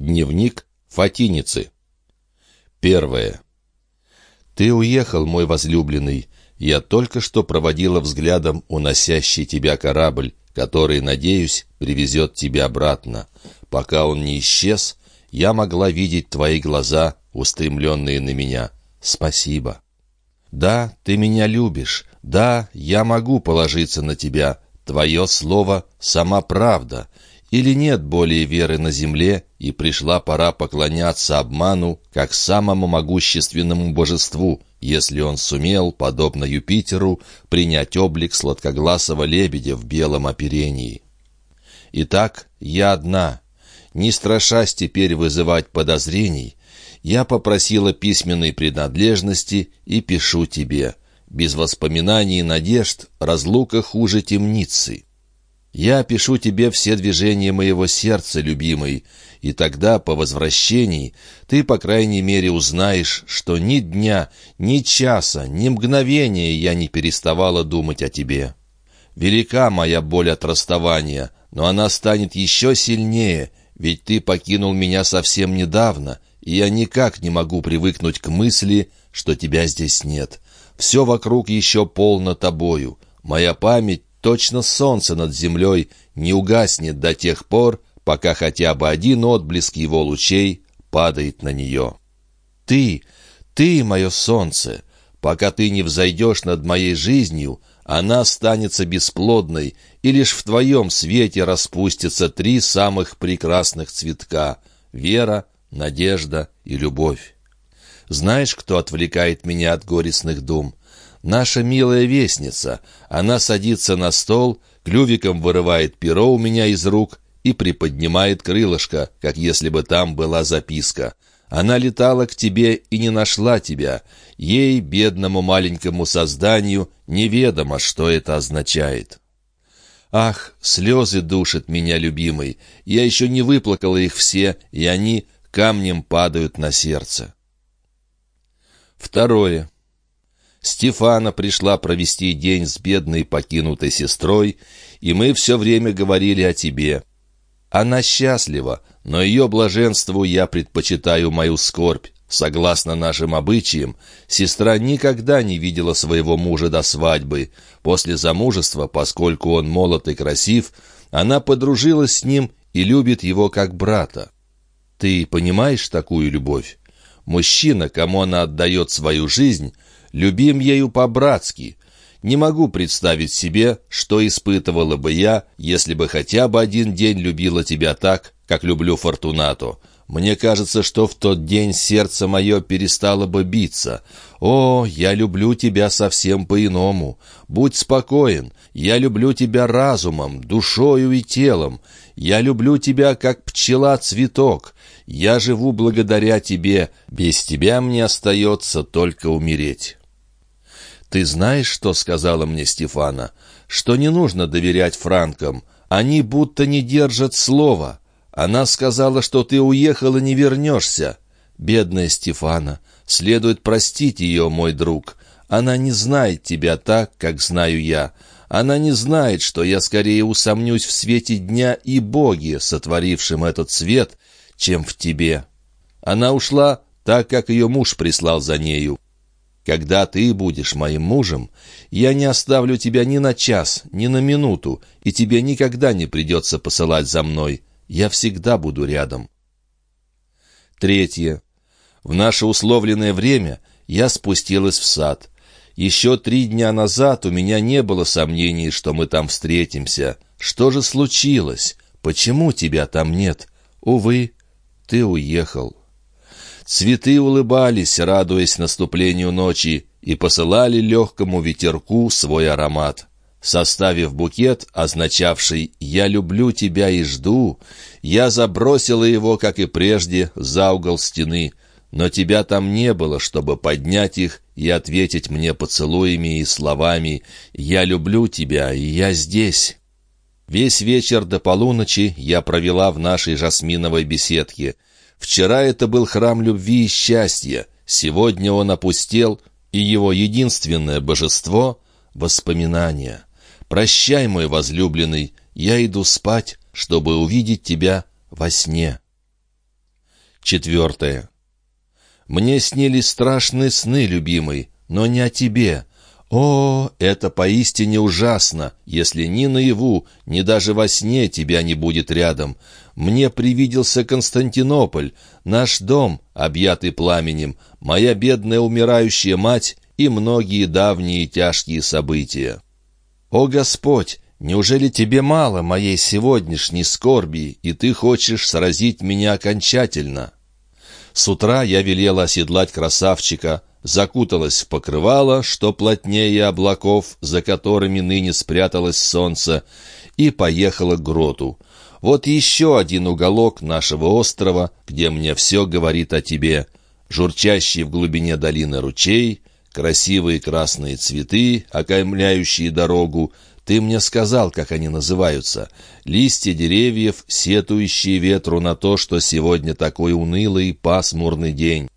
Дневник Фатиницы. Первое. Ты уехал, мой возлюбленный. Я только что проводила взглядом уносящий тебя корабль, который, надеюсь, привезет тебя обратно. Пока он не исчез, я могла видеть твои глаза, устремленные на меня. Спасибо. Да, ты меня любишь. Да, я могу положиться на тебя. Твое слово — сама правда. Или нет более веры на земле, и пришла пора поклоняться обману, как самому могущественному божеству, если он сумел, подобно Юпитеру, принять облик сладкогласого лебедя в белом оперении. Итак, я одна. Не страшась теперь вызывать подозрений, я попросила письменной принадлежности и пишу тебе. Без воспоминаний и надежд разлука хуже темницы. Я опишу тебе все движения моего сердца, любимый, и тогда, по возвращении, ты, по крайней мере, узнаешь, что ни дня, ни часа, ни мгновения я не переставала думать о тебе. Велика моя боль от расставания, но она станет еще сильнее, ведь ты покинул меня совсем недавно, и я никак не могу привыкнуть к мысли, что тебя здесь нет. Все вокруг еще полно тобою. Моя память точно солнце над землей, не угаснет до тех пор, пока хотя бы один отблеск его лучей падает на нее. Ты, ты, мое солнце, пока ты не взойдешь над моей жизнью, она останется бесплодной, и лишь в твоем свете распустятся три самых прекрасных цветка — вера, надежда и любовь. Знаешь, кто отвлекает меня от горестных дум? Наша милая вестница. Она садится на стол, клювиком вырывает перо у меня из рук и приподнимает крылышко, как если бы там была записка. Она летала к тебе и не нашла тебя. Ей, бедному маленькому созданию, неведомо, что это означает. Ах, слезы душат меня, любимый. Я еще не выплакала их все, и они камнем падают на сердце. Второе. Стефана пришла провести день с бедной покинутой сестрой, и мы все время говорили о тебе. Она счастлива, но ее блаженству я предпочитаю мою скорбь. Согласно нашим обычаям, сестра никогда не видела своего мужа до свадьбы. После замужества, поскольку он молод и красив, она подружилась с ним и любит его как брата. Ты понимаешь такую любовь? Мужчина, кому она отдает свою жизнь, любим ею по-братски. Не могу представить себе, что испытывала бы я, если бы хотя бы один день любила тебя так, как люблю Фортунату. Мне кажется, что в тот день сердце мое перестало бы биться. О, я люблю тебя совсем по-иному. Будь спокоен. Я люблю тебя разумом, душою и телом. Я люблю тебя, как пчела цветок. Я живу благодаря тебе. Без тебя мне остается только умереть». «Ты знаешь, что сказала мне Стефана? Что не нужно доверять франкам. Они будто не держат слова. Она сказала, что ты уехал и не вернешься. Бедная Стефана. Следует простить ее, мой друг. Она не знает тебя так, как знаю я. Она не знает, что я скорее усомнюсь в свете дня и Боге, сотворившем этот свет, чем в тебе. Она ушла так, как ее муж прислал за нею. Когда ты будешь моим мужем, я не оставлю тебя ни на час, ни на минуту, и тебе никогда не придется посылать за мной. Я всегда буду рядом. Третье. В наше условленное время я спустилась в сад. Еще три дня назад у меня не было сомнений, что мы там встретимся. Что же случилось? Почему тебя там нет? Увы, ты уехал. Цветы улыбались, радуясь наступлению ночи, и посылали легкому ветерку свой аромат. Составив букет, означавший «я люблю тебя и жду», я забросила его, как и прежде, за угол стены, но тебя там не было, чтобы поднять их и ответить мне поцелуями и словами «я люблю тебя, и я здесь». Весь вечер до полуночи я провела в нашей жасминовой беседке — Вчера это был храм любви и счастья, сегодня он опустел, и его единственное божество — воспоминания. Прощай, мой возлюбленный, я иду спать, чтобы увидеть тебя во сне. Четвертое. Мне снились страшные сны, любимый, но не о тебе. О, это поистине ужасно, если ни наяву, ни даже во сне тебя не будет рядом. Мне привиделся Константинополь, наш дом, объятый пламенем, моя бедная умирающая мать и многие давние тяжкие события. О, Господь, неужели тебе мало моей сегодняшней скорби, и ты хочешь сразить меня окончательно?» С утра я велела оседлать красавчика, закуталась в покрывало, что плотнее облаков, за которыми ныне спряталось солнце, и поехала к гроту. Вот еще один уголок нашего острова, где мне все говорит о тебе. Журчащий в глубине долины ручей, красивые красные цветы, окаймляющие дорогу, ты мне сказал, как они называются. Листья деревьев, сетующие ветру на то, что сегодня такой унылый пасмурный день.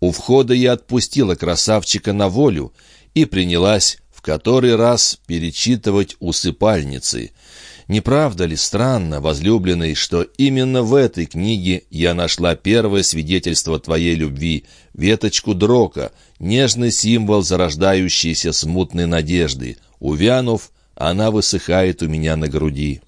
У входа я отпустила красавчика на волю и принялась в который раз перечитывать усыпальницы. Не правда ли странно, возлюбленный, что именно в этой книге я нашла первое свидетельство твоей любви, веточку дрока, нежный символ зарождающейся смутной надежды. Увянув, она высыхает у меня на груди.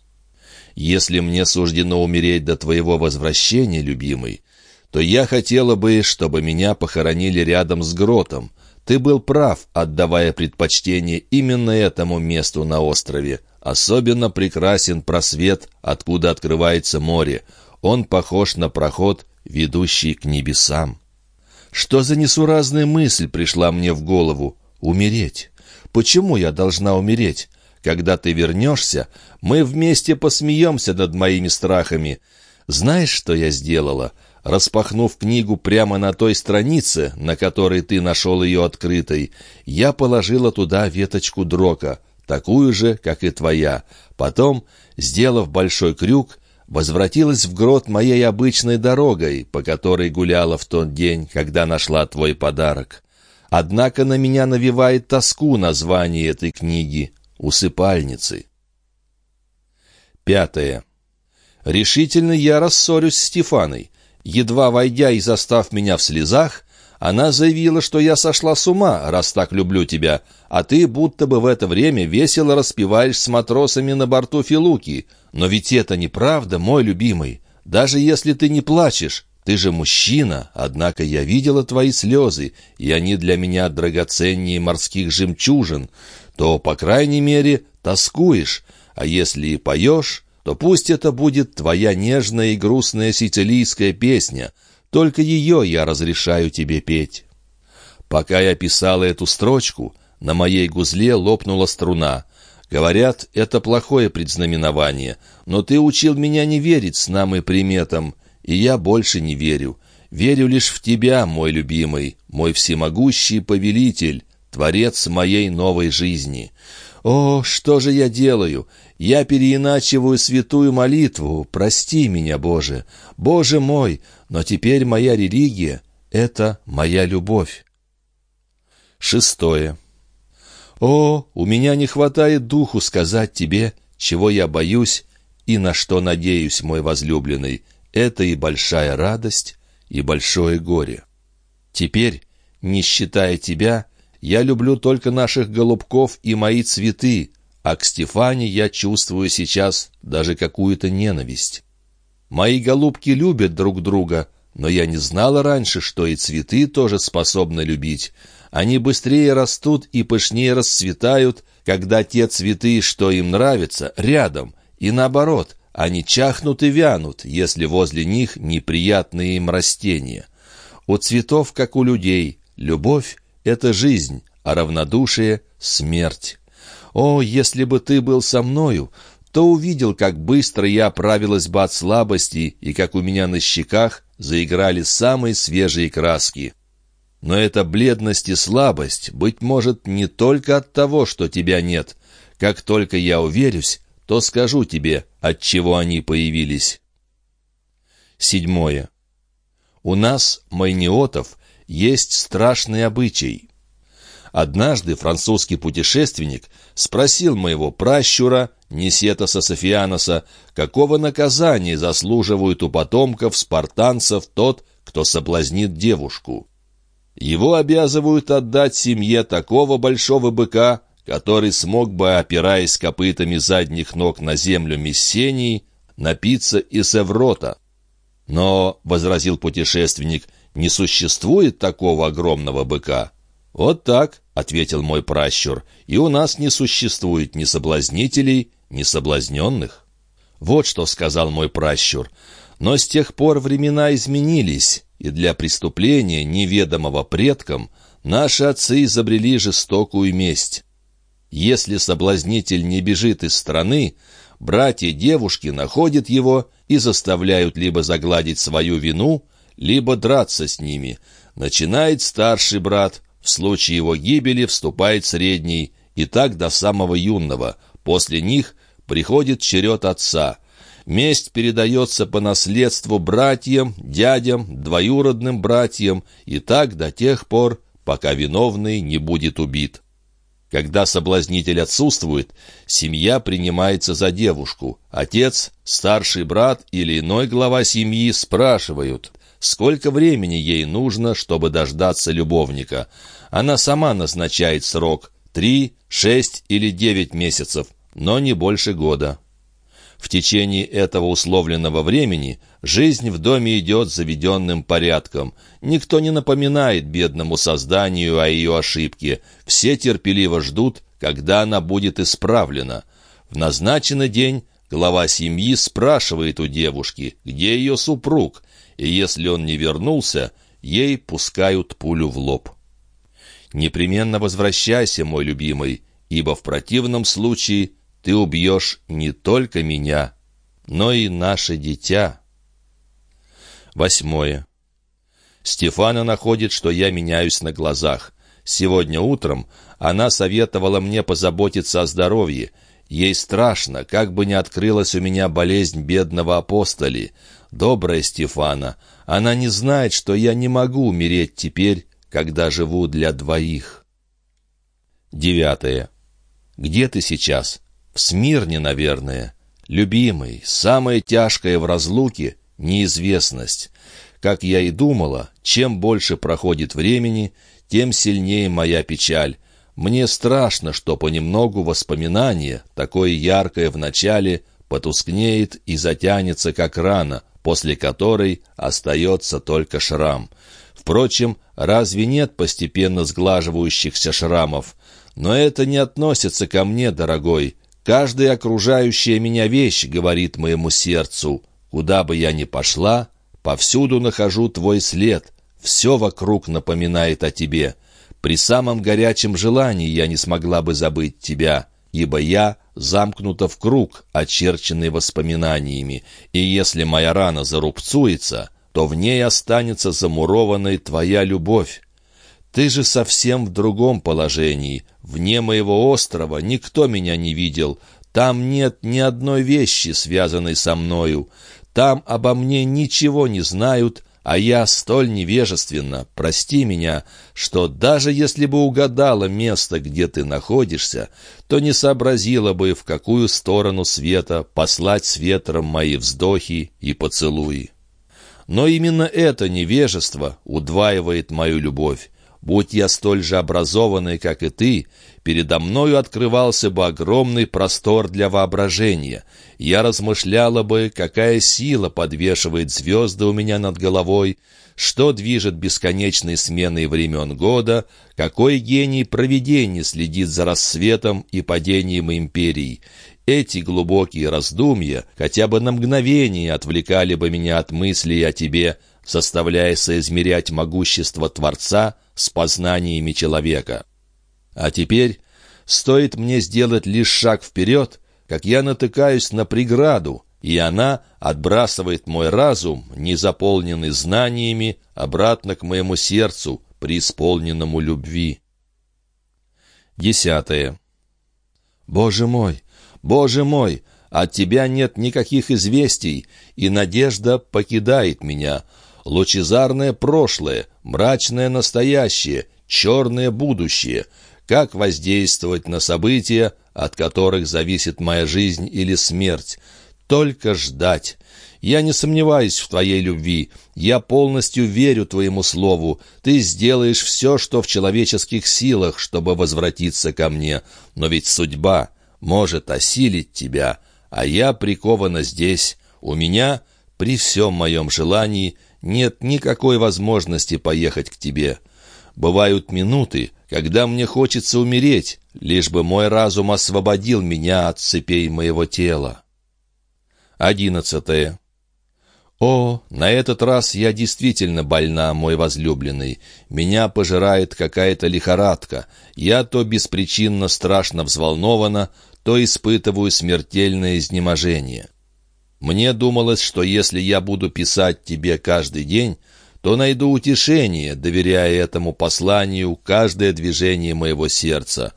Если мне суждено умереть до твоего возвращения, любимый, то я хотела бы, чтобы меня похоронили рядом с гротом. Ты был прав, отдавая предпочтение именно этому месту на острове. Особенно прекрасен просвет, откуда открывается море. Он похож на проход, ведущий к небесам. Что за несуразная мысль пришла мне в голову? Умереть. Почему я должна умереть? Когда ты вернешься, мы вместе посмеемся над моими страхами. Знаешь, что я сделала? Распахнув книгу прямо на той странице, на которой ты нашел ее открытой, я положила туда веточку дрока, такую же, как и твоя. Потом, сделав большой крюк, возвратилась в грот моей обычной дорогой, по которой гуляла в тот день, когда нашла твой подарок. Однако на меня навевает тоску название этой книги усыпальницы. Пятое. Решительно я рассорюсь с Стефаной. Едва войдя и застав меня в слезах, она заявила, что я сошла с ума, раз так люблю тебя, а ты будто бы в это время весело распеваешь с матросами на борту Филуки. Но ведь это неправда, мой любимый. Даже если ты не плачешь, ты же мужчина, однако я видела твои слезы, и они для меня драгоценнее морских жемчужин то, по крайней мере, тоскуешь, а если и поешь, то пусть это будет твоя нежная и грустная сицилийская песня, только ее я разрешаю тебе петь. Пока я писала эту строчку, на моей гузле лопнула струна. Говорят, это плохое предзнаменование, но ты учил меня не верить снам и приметам, и я больше не верю. Верю лишь в тебя, мой любимый, мой всемогущий повелитель, Творец моей новой жизни. О, что же я делаю? Я переиначиваю святую молитву. Прости меня, Боже. Боже мой, но теперь моя религия — это моя любовь. Шестое. О, у меня не хватает духу сказать тебе, чего я боюсь и на что надеюсь, мой возлюбленный. Это и большая радость, и большое горе. Теперь, не считая тебя, я люблю только наших голубков и мои цветы, а к Стефане я чувствую сейчас даже какую-то ненависть. Мои голубки любят друг друга, но я не знала раньше, что и цветы тоже способны любить. Они быстрее растут и пышнее расцветают, когда те цветы, что им нравятся, рядом, и наоборот, они чахнут и вянут, если возле них неприятные им растения. У цветов, как у людей, любовь это жизнь, а равнодушие — смерть. О, если бы ты был со мною, то увидел, как быстро я оправилась бы от слабости и как у меня на щеках заиграли самые свежие краски. Но эта бледность и слабость, быть может, не только от того, что тебя нет. Как только я уверюсь, то скажу тебе, от чего они появились. Седьмое. У нас, майниотов, есть страшный обычай. Однажды французский путешественник спросил моего пращура, Несетоса Софианоса, какого наказания заслуживают у потомков спартанцев тот, кто соблазнит девушку. Его обязывают отдать семье такого большого быка, который смог бы, опираясь копытами задних ног на землю Мессении, напиться из Эврота. «Но», — возразил путешественник, — «не существует такого огромного быка». «Вот так», — ответил мой пращур, — «и у нас не существует ни соблазнителей, ни соблазненных». Вот что сказал мой пращур. Но с тех пор времена изменились, и для преступления, неведомого предкам, наши отцы изобрели жестокую месть. Если соблазнитель не бежит из страны, братья девушки находят его и заставляют либо загладить свою вину, либо драться с ними. Начинает старший брат, в случае его гибели вступает средний, и так до самого юного. После них приходит черед отца. Месть передается по наследству братьям, дядям, двоюродным братьям, и так до тех пор, пока виновный не будет убит. Когда соблазнитель отсутствует, семья принимается за девушку. Отец, старший брат или иной глава семьи спрашивают, сколько времени ей нужно, чтобы дождаться любовника. Она сама назначает срок – три, шесть или девять месяцев, но не больше года. В течение этого условленного времени жизнь в доме идет заведенным порядком. Никто не напоминает бедному созданию о ее ошибке. Все терпеливо ждут, когда она будет исправлена. В назначенный день глава семьи спрашивает у девушки, где ее супруг, и если он не вернулся, ей пускают пулю в лоб. «Непременно возвращайся, мой любимый, ибо в противном случае ты убьешь не только меня, но и наше дитя». Восьмое. Стефана находит, что я меняюсь на глазах. Сегодня утром она советовала мне позаботиться о здоровье. Ей страшно, как бы не открылась у меня болезнь бедного апостоли. Добрая Стефана, она не знает, что я не могу умереть теперь, когда живу для двоих. Девятое. Где ты сейчас? В Смирне, наверное. Любимый, самое тяжкое в разлуке — неизвестность. Как я и думала, чем больше проходит времени, тем сильнее моя печаль. Мне страшно, что понемногу воспоминание, такое яркое в начале, потускнеет и затянется, как рана, после которой остается только шрам. Впрочем, разве нет постепенно сглаживающихся шрамов? Но это не относится ко мне, дорогой. Каждая окружающая меня вещь говорит моему сердцу, куда бы я ни пошла, повсюду нахожу твой след, все вокруг напоминает о тебе. При самом горячем желании я не смогла бы забыть тебя, ибо я замкнута в круг, очерченный воспоминаниями, и если моя рана зарубцуется, то в ней останется замурованной твоя любовь. Ты же совсем в другом положении. Вне моего острова никто меня не видел. Там нет ни одной вещи, связанной со мною. Там обо мне ничего не знают, а я столь невежественно, прости меня, что даже если бы угадала место, где ты находишься, то не сообразила бы, в какую сторону света послать с ветром мои вздохи и поцелуи. Но именно это невежество удваивает мою любовь. Будь я столь же образованный, как и ты, передо мною открывался бы огромный простор для воображения. Я размышляла бы, какая сила подвешивает звезды у меня над головой, что движет бесконечной сменой времен года, какой гений провидения следит за рассветом и падением империй. Эти глубокие раздумья хотя бы на мгновение отвлекали бы меня от мыслей о тебе, заставляя соизмерять могущество Творца с познаниями человека. А теперь стоит мне сделать лишь шаг вперед, как я натыкаюсь на преграду, и она отбрасывает мой разум, не заполненный знаниями, обратно к моему сердцу, преисполненному любви. Десятое. «Боже мой! Боже мой! От тебя нет никаких известий, и надежда покидает меня лучезарное прошлое, мрачное настоящее, черное будущее. Как воздействовать на события, от которых зависит моя жизнь или смерть. Только ждать. Я не сомневаюсь в твоей любви. Я полностью верю твоему слову. Ты сделаешь все, что в человеческих силах, чтобы возвратиться ко мне. Но ведь судьба может осилить тебя, а я прикована здесь. У меня, при всем моем желании, нет никакой возможности поехать к тебе. Бывают минуты, когда мне хочется умереть, лишь бы мой разум освободил меня от цепей моего тела. Одиннадцатое. «О, на этот раз я действительно больна, мой возлюбленный. Меня пожирает какая-то лихорадка. Я то беспричинно страшно взволнована, то испытываю смертельное изнеможение. Мне думалось, что если я буду писать тебе каждый день, то найду утешение, доверяя этому посланию каждое движение моего сердца.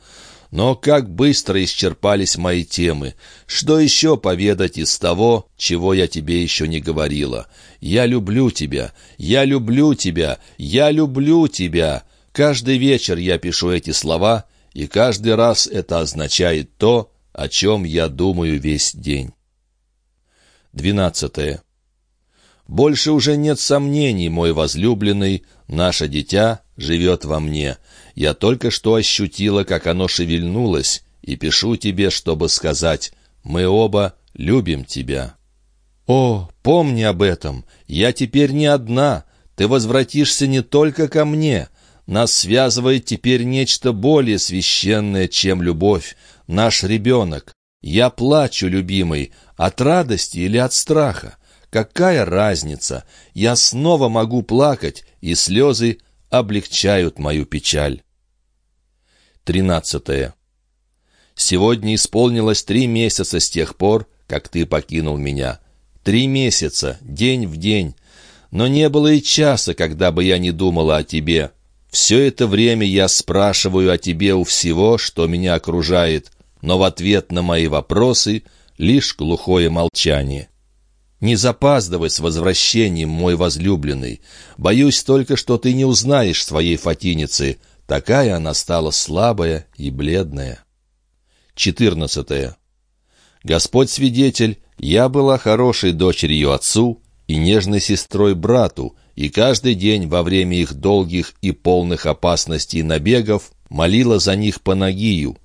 Но как быстро исчерпались мои темы. Что еще поведать из того, чего я тебе еще не говорила? Я люблю тебя, я люблю тебя, я люблю тебя. Каждый вечер я пишу эти слова, и каждый раз это означает то, о чем я думаю весь день. Двенадцатое. Больше уже нет сомнений, мой возлюбленный, наше дитя живет во мне. Я только что ощутила, как оно шевельнулось, и пишу тебе, чтобы сказать, мы оба любим тебя. О, помни об этом, я теперь не одна, ты возвратишься не только ко мне. Нас связывает теперь нечто более священное, чем любовь, наш ребенок. Я плачу, любимый, от радости или от страха. Какая разница? Я снова могу плакать, и слезы облегчают мою печаль. Тринадцатое. Сегодня исполнилось три месяца с тех пор, как ты покинул меня. Три месяца, день в день. Но не было и часа, когда бы я не думала о тебе. Все это время я спрашиваю о тебе у всего, что меня окружает, но в ответ на мои вопросы лишь глухое молчание. Не запаздывай с возвращением, мой возлюбленный. Боюсь только, что ты не узнаешь своей Фатиницы. Такая она стала слабая и бледная. 14. Господь свидетель, я была хорошей дочерью отцу и нежной сестрой брату, и каждый день во время их долгих и полных опасностей набегов молила за них по Нагию,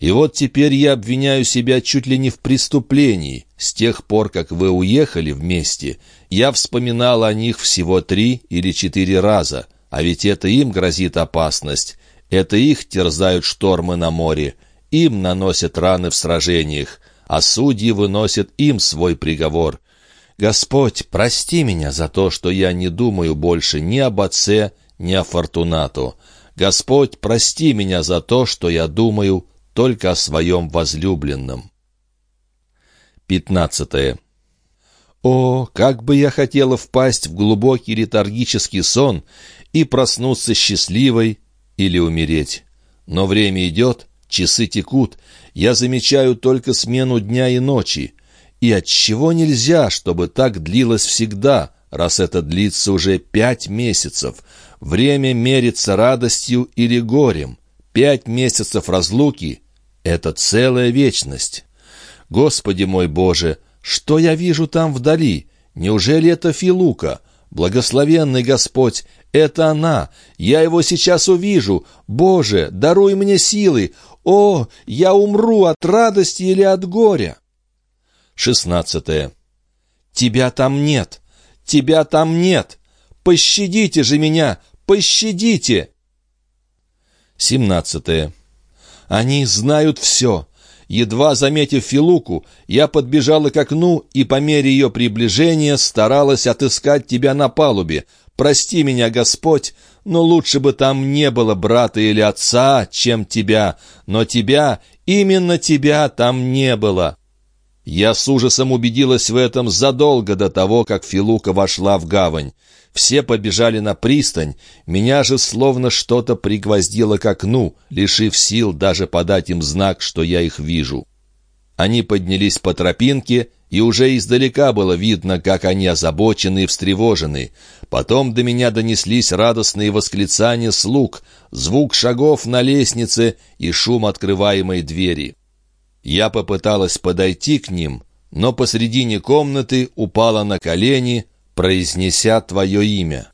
и вот теперь я обвиняю себя чуть ли не в преступлении. С тех пор, как вы уехали вместе, я вспоминал о них всего три или четыре раза. А ведь это им грозит опасность. Это их терзают штормы на море. Им наносят раны в сражениях. А судьи выносят им свой приговор. Господь, прости меня за то, что я не думаю больше ни об отце, ни о Фортунату. Господь, прости меня за то, что я думаю только о своем возлюбленном. Пятнадцатое. О, как бы я хотела впасть в глубокий летаргический сон и проснуться счастливой или умереть. Но время идет, часы текут, я замечаю только смену дня и ночи. И отчего нельзя, чтобы так длилось всегда, раз это длится уже пять месяцев? Время мерится радостью или горем. Пять месяцев разлуки это целая вечность. Господи мой Боже, что я вижу там вдали? Неужели это Филука? Благословенный Господь, это она. Я его сейчас увижу. Боже, даруй мне силы. О, я умру от радости или от горя. Шестнадцатое. Тебя там нет. Тебя там нет. Пощадите же меня. Пощадите. Семнадцатое. Они знают все. Едва заметив Филуку, я подбежала к окну и по мере ее приближения старалась отыскать тебя на палубе. Прости меня, Господь, но лучше бы там не было брата или отца, чем тебя, но тебя, именно тебя там не было. Я с ужасом убедилась в этом задолго до того, как Филука вошла в гавань. Все побежали на пристань, меня же словно что-то пригвоздило к окну, лишив сил даже подать им знак, что я их вижу. Они поднялись по тропинке, и уже издалека было видно, как они озабочены и встревожены. Потом до меня донеслись радостные восклицания слуг, звук шагов на лестнице и шум открываемой двери. Я попыталась подойти к ним, но посредине комнаты упала на колени, произнеся твое имя.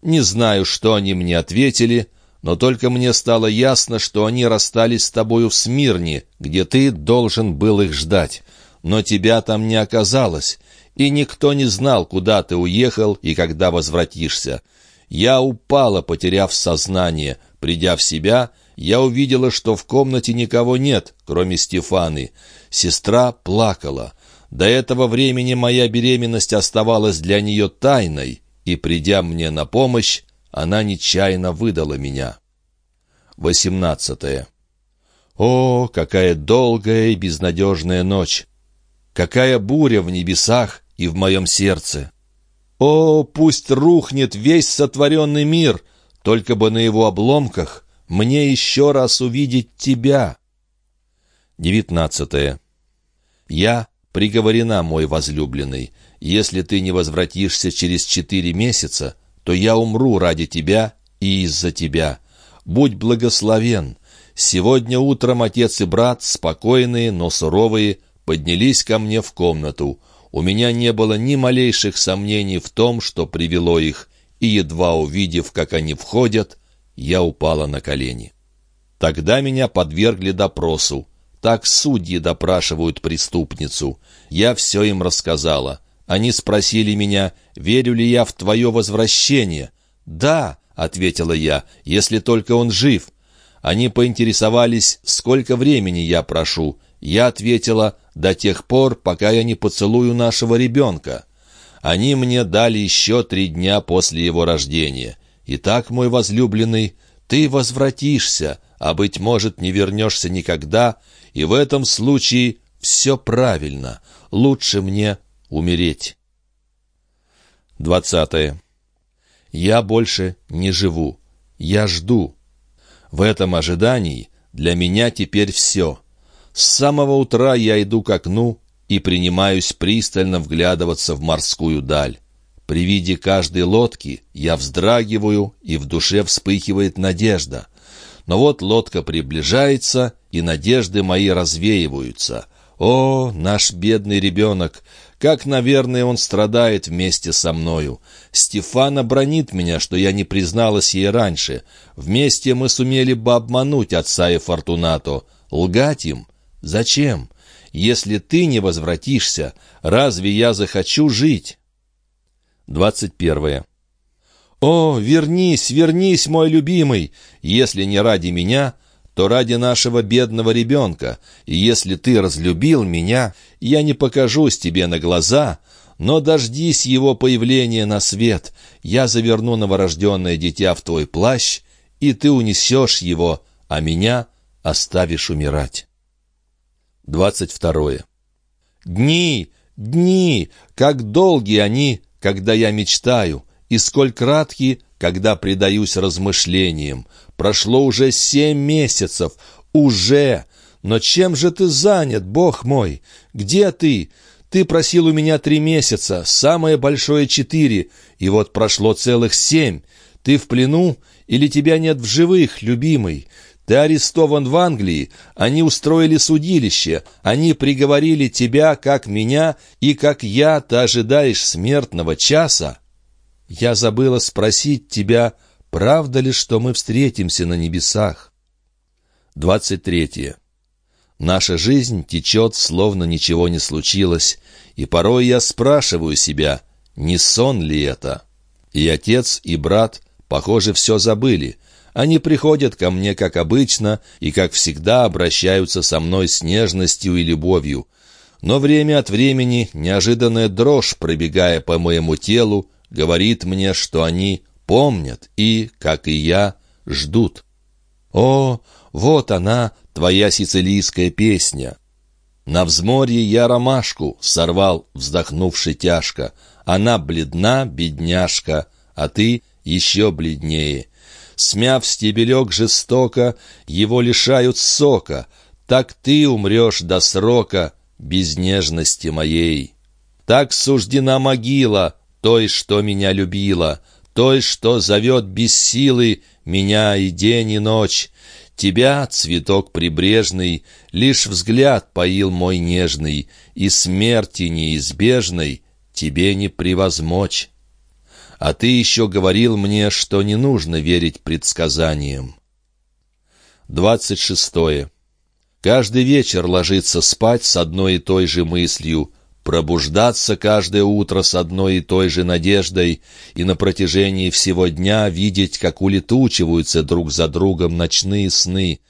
Не знаю, что они мне ответили, но только мне стало ясно, что они расстались с тобою в Смирне, где ты должен был их ждать. Но тебя там не оказалось, и никто не знал, куда ты уехал и когда возвратишься. Я упала, потеряв сознание. Придя в себя, я увидела, что в комнате никого нет, кроме Стефаны. Сестра плакала. До этого времени моя беременность оставалась для нее тайной, и, придя мне на помощь, она нечаянно выдала меня. 18. О, какая долгая и безнадежная ночь! Какая буря в небесах и в моем сердце! О, пусть рухнет весь сотворенный мир, только бы на его обломках мне еще раз увидеть тебя. 19. Я приговорена, мой возлюбленный. Если ты не возвратишься через четыре месяца, то я умру ради тебя и из-за тебя. Будь благословен. Сегодня утром отец и брат, спокойные, но суровые, поднялись ко мне в комнату. У меня не было ни малейших сомнений в том, что привело их, и, едва увидев, как они входят, я упала на колени. Тогда меня подвергли допросу. Так судьи допрашивают преступницу. Я все им рассказала. Они спросили меня, верю ли я в твое возвращение. «Да», — ответила я, — «если только он жив». Они поинтересовались, сколько времени я прошу. Я ответила, до тех пор, пока я не поцелую нашего ребенка. Они мне дали еще три дня после его рождения. Итак, мой возлюбленный, ты возвратишься, а, быть может, не вернешься никогда, и в этом случае все правильно. Лучше мне умереть. Двадцатое. Я больше не живу. Я жду. В этом ожидании для меня теперь все. С самого утра я иду к окну и принимаюсь пристально вглядываться в морскую даль. При виде каждой лодки я вздрагиваю, и в душе вспыхивает надежда. Но вот лодка приближается, и надежды мои развеиваются. О, наш бедный ребенок! Как, наверное, он страдает вместе со мною. Стефана бронит меня, что я не призналась ей раньше. Вместе мы сумели бы обмануть отца и Фортунато. Лгать им? Зачем? Если ты не возвратишься, разве я захочу жить? 21. «О, вернись, вернись, мой любимый! Если не ради меня, то ради нашего бедного ребенка. И если ты разлюбил меня, я не покажусь тебе на глаза, но дождись его появления на свет. Я заверну новорожденное дитя в твой плащ, и ты унесешь его, а меня оставишь умирать». 22. Дни, дни, как долгие они, когда я мечтаю, и сколь кратки, когда предаюсь размышлениям. Прошло уже семь месяцев, уже. Но чем же ты занят, Бог мой? Где ты? Ты просил у меня три месяца, самое большое четыре, и вот прошло целых семь. Ты в плену или тебя нет в живых, любимый? Ты арестован в Англии, они устроили судилище, они приговорили тебя, как меня, и как я, ты ожидаешь смертного часа. Я забыла спросить тебя, правда ли, что мы встретимся на небесах? 23. Наша жизнь течет, словно ничего не случилось, и порой я спрашиваю себя, не сон ли это? И отец, и брат, похоже, все забыли — они приходят ко мне, как обычно, и, как всегда, обращаются со мной с нежностью и любовью. Но время от времени неожиданная дрожь, пробегая по моему телу, говорит мне, что они помнят и, как и я, ждут. О, вот она, твоя сицилийская песня. На взморье я ромашку сорвал, вздохнувши тяжко. Она бледна, бедняжка, а ты еще бледнее. Смяв стебелек жестоко, его лишают сока. Так ты умрешь до срока, без нежности моей. Так суждена могила той, что меня любила, той, что зовет без силы меня и день, и ночь. Тебя, цветок прибрежный, Лишь взгляд поил мой нежный, И смерти неизбежной Тебе не превозмочь. А ты еще говорил мне, что не нужно верить предсказаниям. Двадцать шестое. Каждый вечер ложиться спать с одной и той же мыслью, пробуждаться каждое утро с одной и той же надеждой и на протяжении всего дня видеть, как улетучиваются друг за другом ночные сны.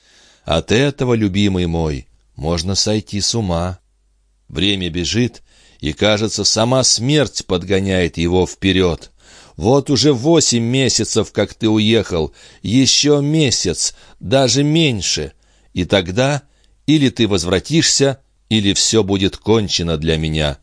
От этого, любимый мой, можно сойти с ума. Время бежит, и, кажется, сама смерть подгоняет его вперед. Вот уже восемь месяцев, как ты уехал, еще месяц, даже меньше. И тогда или ты возвратишься, или все будет кончено для меня.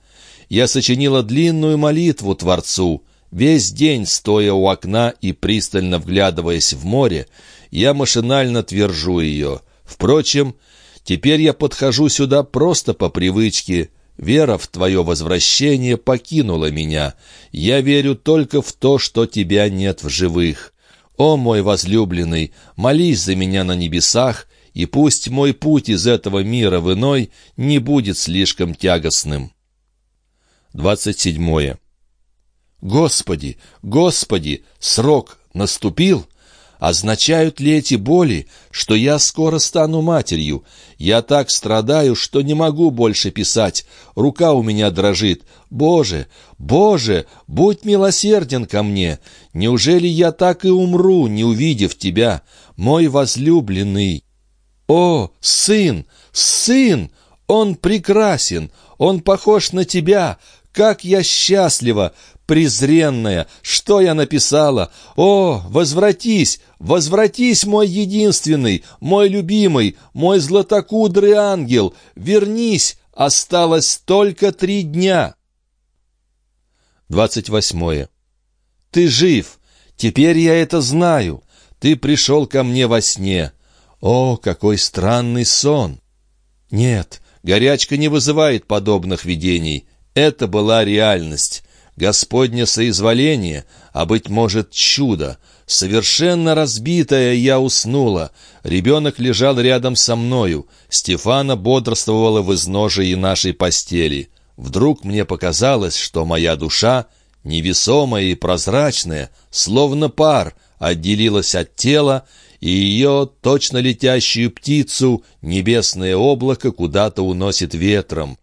Я сочинила длинную молитву Творцу. Весь день, стоя у окна и пристально вглядываясь в море, я машинально твержу ее. Впрочем, теперь я подхожу сюда просто по привычке. Вера в твое возвращение покинула меня. Я верю только в то, что тебя нет в живых. О, мой возлюбленный, молись за меня на небесах и пусть мой путь из этого мира в иной не будет слишком тягостным. 27. Господи, Господи, срок наступил? Означают ли эти боли, что я скоро стану матерью? Я так страдаю, что не могу больше писать. Рука у меня дрожит. Боже, Боже, будь милосерден ко мне. Неужели я так и умру, не увидев Тебя, мой возлюбленный?» «О, сын, сын! Он прекрасен! Он похож на тебя! Как я счастлива! Презренная! Что я написала? О, возвратись! Возвратись, мой единственный, мой любимый, мой златокудрый ангел! Вернись! Осталось только три дня!» Двадцать восьмое. «Ты жив! Теперь я это знаю! Ты пришел ко мне во сне!» О, какой странный сон! Нет, горячка не вызывает подобных видений. Это была реальность. Господне соизволение, а, быть может, чудо. Совершенно разбитая я уснула. Ребенок лежал рядом со мною. Стефана бодрствовала в изножии нашей постели. Вдруг мне показалось, что моя душа, невесомая и прозрачная, словно пар, отделилась от тела и ее, точно летящую птицу, небесное облако куда-то уносит ветром.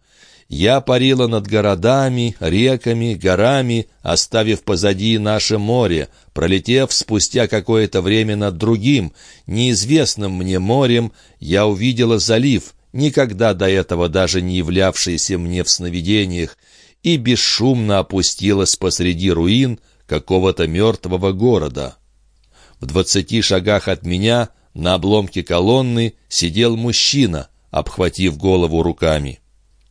Я парила над городами, реками, горами, оставив позади наше море, пролетев спустя какое-то время над другим, неизвестным мне морем, я увидела залив, никогда до этого даже не являвшийся мне в сновидениях, и бесшумно опустилась посреди руин какого-то мертвого города. В двадцати шагах от меня на обломке колонны сидел мужчина, обхватив голову руками.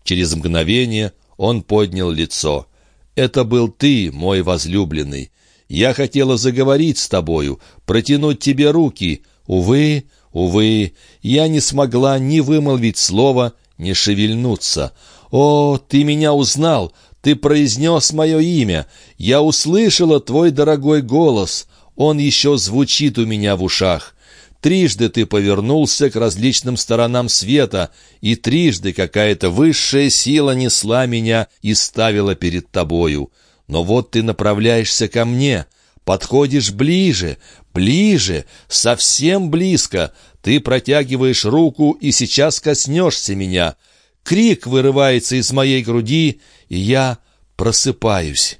Через мгновение он поднял лицо. «Это был ты, мой возлюбленный. Я хотела заговорить с тобою, протянуть тебе руки. Увы, увы, я не смогла ни вымолвить слова, ни шевельнуться. О, ты меня узнал, ты произнес мое имя, я услышала твой дорогой голос. Он еще звучит у меня в ушах. Трижды ты повернулся к различным сторонам света, и трижды какая-то высшая сила несла меня и ставила перед тобою. Но вот ты направляешься ко мне, подходишь ближе, ближе, совсем близко. Ты протягиваешь руку и сейчас коснешься меня. Крик вырывается из моей груди, и я просыпаюсь.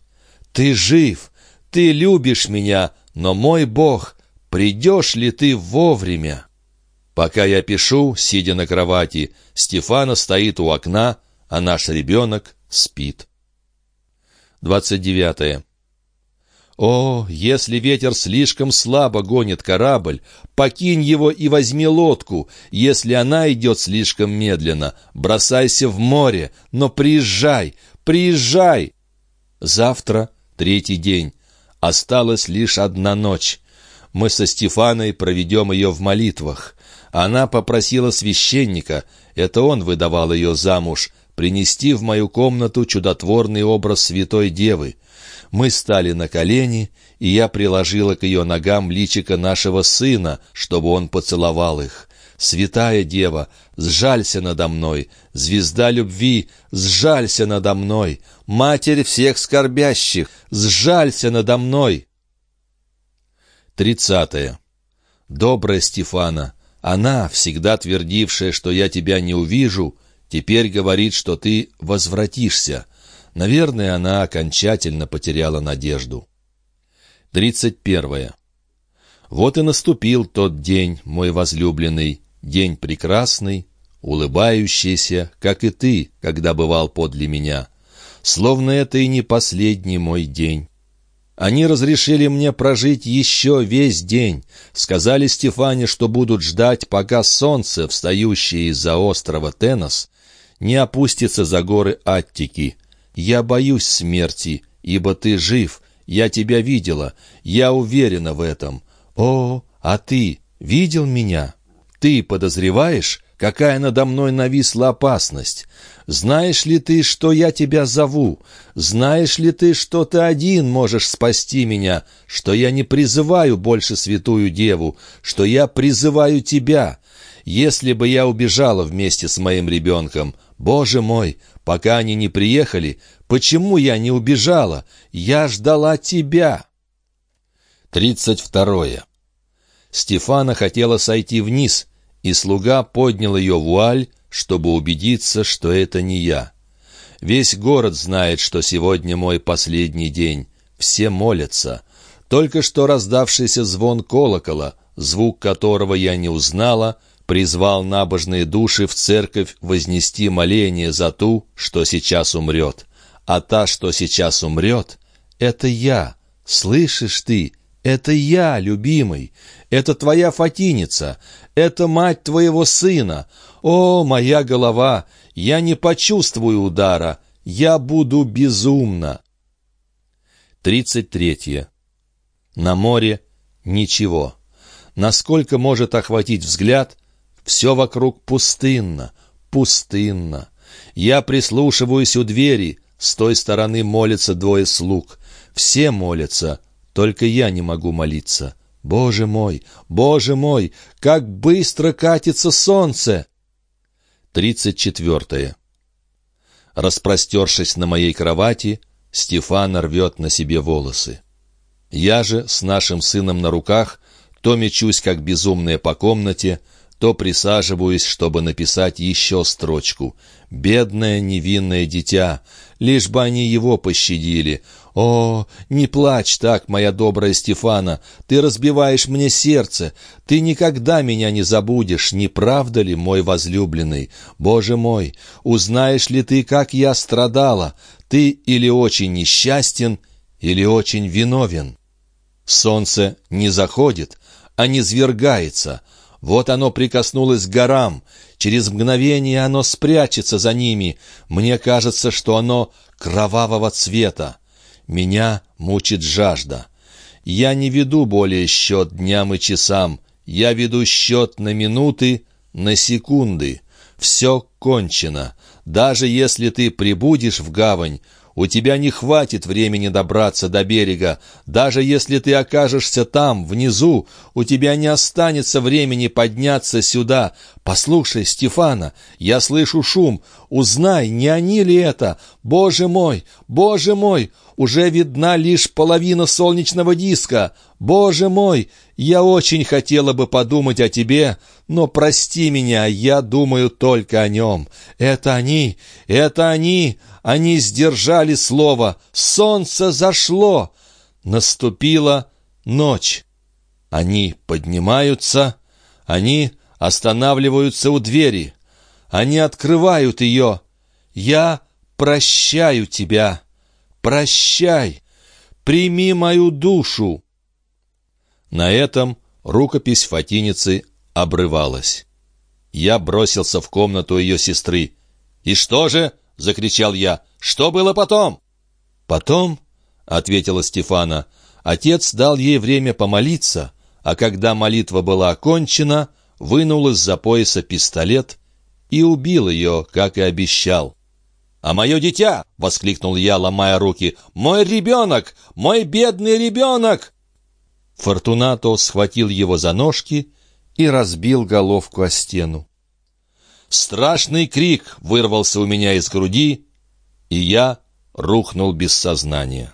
Ты жив, ты любишь меня, но, мой Бог, придешь ли ты вовремя? Пока я пишу, сидя на кровати, Стефана стоит у окна, а наш ребенок спит. 29. О, если ветер слишком слабо гонит корабль, покинь его и возьми лодку. Если она идет слишком медленно, бросайся в море, но приезжай, приезжай. Завтра третий день. Осталась лишь одна ночь. Мы со Стефаной проведем ее в молитвах. Она попросила священника, это он выдавал ее замуж, принести в мою комнату чудотворный образ Святой Девы. Мы стали на колени, и я приложила к ее ногам личико нашего сына, чтобы он поцеловал их. Святая Дева, сжалься надо мной, звезда любви, сжалься надо мной, Матерь всех скорбящих, сжалься надо мной. Тридцатое. Добрая Стефана, она, всегда твердившая, что я тебя не увижу, теперь говорит, что ты возвратишься. Наверное, она окончательно потеряла надежду. Тридцать первое. Вот и наступил тот день, мой возлюбленный, день прекрасный, улыбающийся, как и ты, когда бывал подле меня. Словно это и не последний мой день. Они разрешили мне прожить еще весь день. Сказали Стефане, что будут ждать, пока солнце, встающее из-за острова Тенос, не опустится за горы Аттики. Я боюсь смерти, ибо ты жив, я тебя видела, я уверена в этом. О, а ты видел меня? Ты подозреваешь, какая надо мной нависла опасность? Знаешь ли ты, что я тебя зову? Знаешь ли ты, что ты один можешь спасти меня, что я не призываю больше святую деву, что я призываю тебя? Если бы я убежала вместе с моим ребенком, Боже мой, пока они не приехали, почему я не убежала? Я ждала тебя. Тридцать второе. Стефана хотела сойти вниз, и слуга поднял ее вуаль, чтобы убедиться, что это не я. Весь город знает, что сегодня мой последний день. Все молятся. Только что раздавшийся звон колокола, звук которого я не узнала, призвал набожные души в церковь вознести моление за ту, что сейчас умрет. А та, что сейчас умрет, — это я. Слышишь ты? Это я, любимый. Это твоя Фатиница. Это мать твоего сына. О, моя голова! Я не почувствую удара. Я буду безумна. Тридцать третье. На море ничего. Насколько может охватить взгляд, все вокруг пустынно, пустынно. Я прислушиваюсь у двери, с той стороны молятся двое слуг. Все молятся, только я не могу молиться. Боже мой, Боже мой, как быстро катится солнце! Тридцать четвертое. Распростершись на моей кровати, Стефан рвет на себе волосы. Я же с нашим сыном на руках то мечусь, как безумная по комнате, то присаживаюсь, чтобы написать еще строчку. «Бедное невинное дитя! Лишь бы они его пощадили! О, не плачь так, моя добрая Стефана! Ты разбиваешь мне сердце! Ты никогда меня не забудешь, не правда ли, мой возлюбленный? Боже мой, узнаешь ли ты, как я страдала? Ты или очень несчастен, или очень виновен?» Солнце не заходит, а не свергается — вот оно прикоснулось к горам. Через мгновение оно спрячется за ними. Мне кажется, что оно кровавого цвета. Меня мучит жажда. Я не веду более счет дням и часам. Я веду счет на минуты, на секунды. Все кончено. Даже если ты прибудешь в гавань, у тебя не хватит времени добраться до берега. Даже если ты окажешься там, внизу, у тебя не останется времени подняться сюда. Послушай, Стефана, я слышу шум. Узнай, не они ли это? Боже мой, боже мой, уже видна лишь половина солнечного диска. Боже мой, я очень хотела бы подумать о тебе, но прости меня, я думаю только о нем. Это они, это они, они сдержали слово. Солнце зашло. Наступила ночь. Они поднимаются, они останавливаются у двери. Они открывают ее. Я прощаю тебя. Прощай. Прими мою душу. На этом рукопись Фатиницы обрывалась. Я бросился в комнату ее сестры. «И что же?» — закричал я. «Что было потом?» «Потом?» — ответила Стефана. «Отец дал ей время помолиться, а когда молитва была окончена, вынул из-за пояса пистолет и убил ее, как и обещал». «А мое дитя!» — воскликнул я, ломая руки. «Мой ребенок! Мой бедный ребенок!» Фортунато схватил его за ножки и разбил головку о стену. Страшный крик вырвался у меня из груди, и я рухнул без сознания.